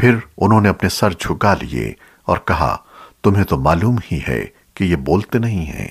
پھر انہوں نے اپنے سر جھکا لیے اور کہا، تمہیں تو معلوم ہی ہے کہ یہ بولتے نہیں ہیں۔